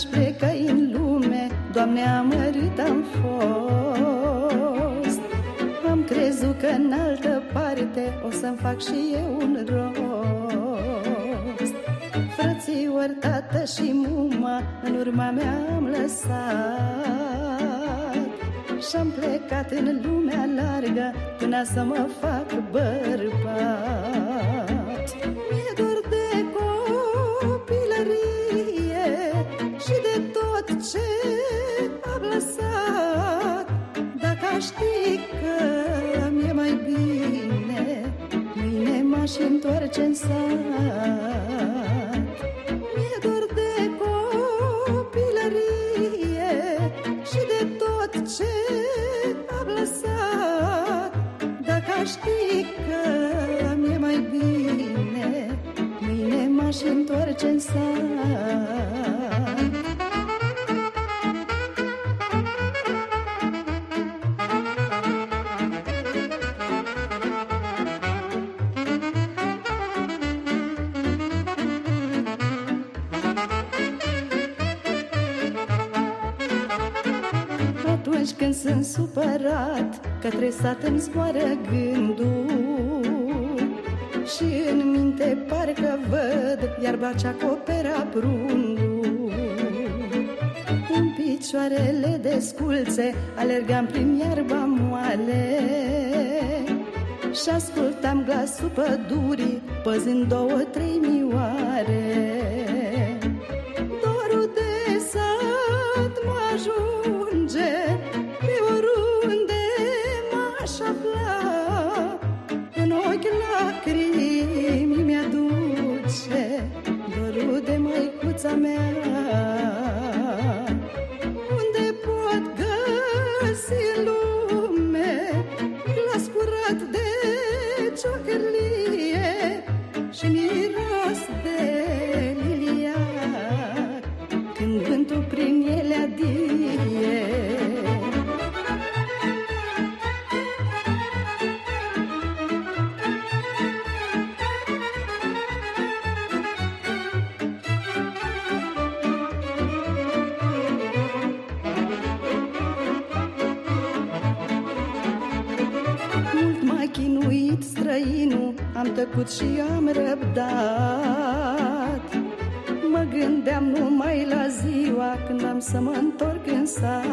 Aș pleca în lume, Doamne, amărât am fost. Am crezut că în altă parte o să-mi fac și eu un rost. Frățior, tată și muma, în urma mea am lăsat. Și-am plecat în lumea largă până să mă fac bărbat. Știi că mi-e mai bine. Mâine m-aș întoarce în sat. Mi-e dor de copilărie Și de tot ce am lăsat. Dacă aș ști că mi-e mai bine Mâine m-aș întoarce în sat atunci când sunt supărat Către sat îmi zboară gândul. Și în minte parcă văd Iarba ce acopera prundul. În picioarele desculțe Alergam prin iarba moale Și ascultam glasul pădurii Păzând două, trei mioare lacrimi mi-aduce dorul de măicuța mea chinuit străinul Am tăcut și am răbdat. Mă gândeam numai la ziua Când am să mă întorc în sat.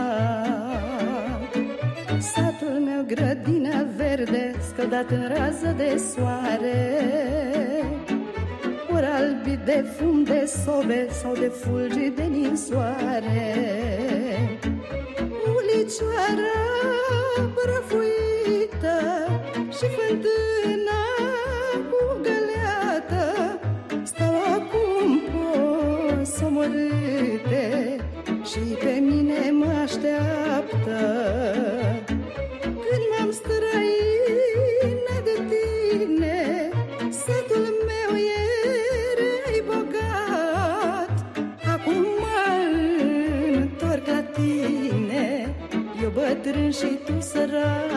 Satul meu grădină verde Scăldat în rază de soare. Ori albi de fum de sobe Sau de fulgi de ninsoare. Ulicioară prăfuită și fântâna cu găleată Stau acum posomorâte Și pe mine mă așteaptă. Când m-am străină de tine Satul meu era bogat. Acum mă întorc la tine Eu bătrân și tu sărat